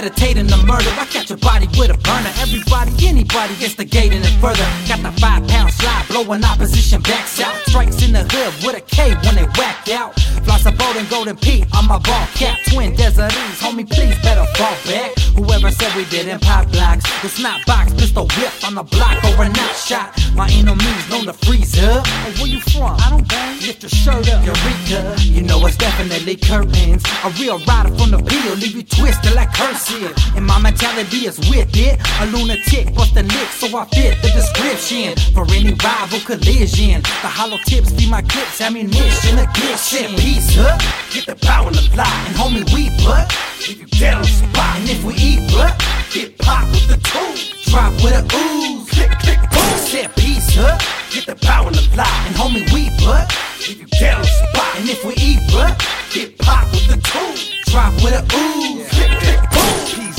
Premeditating the murder. I catch a body with a burner. Everybody, anybody instigating it further. Got the five pound slide, blowing opposition backs out. Strikes in the hood with a K when they whack out. Floss a boat and golden Pete on my ball cap. Twin desertees, homie, please better fall back. Whoever said we didn't pop blocks, it's not box, pistol whip on the block over not shot. My enemies known to freeze up. Hey, where you from? I don't bang. Lift your shirt up, definitely curtains. A real rider from the peel, leave you twisted like cursive. And my mentality is with it. A lunatic, busting licks, so I fit the description. For any rival collision, the hollow tips be my clips, ammunition, addiction. Peace up, get the power the line. And homie, we butt. If you dead on the spot, and if we eat butt, get popped with the tool. Drop with a ooze, click, click, boom. Said peace up, get the power the line. And homie, we butt. If you dead on the spot, and if we eat butt, get popped with the tool. Drop with a ooze, click, click, boom.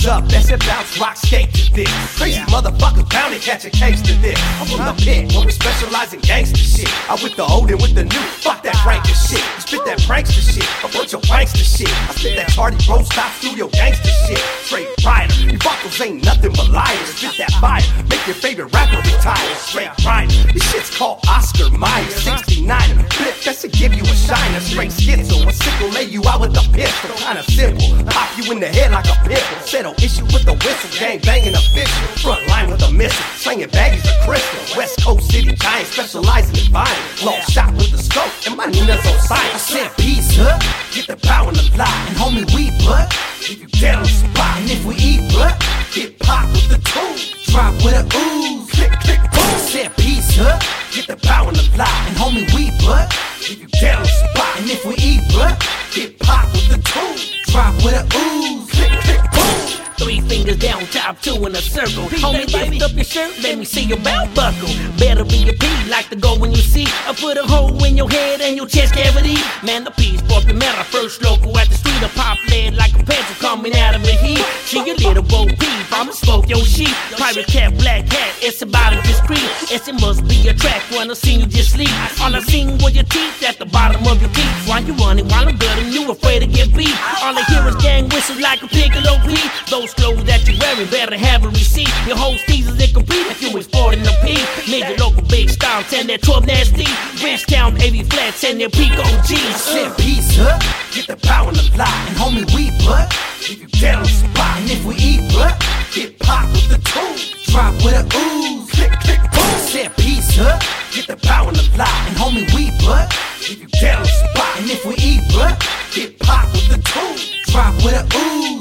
Up, that's it, bounce, rock, skate to this. Crazy motherfuckers bound to catch a case to this. I'm from the pit, where we specialize in gangster shit. I with the old and with the new, fuck that ranker shit. You spit that prankster shit, a bunch of wankster shit. I spit that tardy roll stop studio gangster shit. Straight rider, you fuckers ain't nothing but liars. Spit that fire, make your favorite rapper retire. Straight rider, this shit's called Oscar Mayer. 69 flip, that's to give you a shine. A straight schizo, a sickle lay you out with a pistol. Kinda simple, pop you in the head like a pistol. Settle issue with the whistle, gang banging official. Front line with a missile, slinging baggies of crystal. West Coast City Giant, specializing in violence. Long shot with the scope, and my Nina's on I science. said peace up, get the power on the line. And homie, we butt. If you dead on the spot, and if we eat butt, get popped with the tool. Drop with a ooze, click, click, boom. Said peace huh? get the power on the line. And homie, we butt. If you dead on the spot, and if we eat butt, get popped with the tool. Drop with a ooze, down, top two in a circle. Homie, lift up your shirt, let me see your belt buckle. Better be a like the go when you see. I put a hole in your head and your chest cavity. Man, the P's for Primera, first local at the street. A pop lead like a pencil coming out of a heat. She a little bo peep, I'ma smoke your sheep. Pirate cat, black cat, it's about a discreet. Yes, it must be a track when I seen you just sleep. All I seen was your teeth at the bottom of your teeth. Why you running while I'm good you afraid to get beat? All I hear is gang whistle like a piccolo P. Those clothes that February, better have a receipt. Your whole season's incomplete if you exporting a pee. Major local big style, 10 that 12 nasty. Ranch down, AV flat, 10 that peak OG. Said peace, huh? Get the power and the. And homie, we but if you get on the spot. And if we eat but get popped with the tool. Drop with a ooze. Click, click, boom. Said peace, huh? Get the power and the. And homie, we but if you get on the spot. And if we eat but get popped with the tool. Drop with a ooze.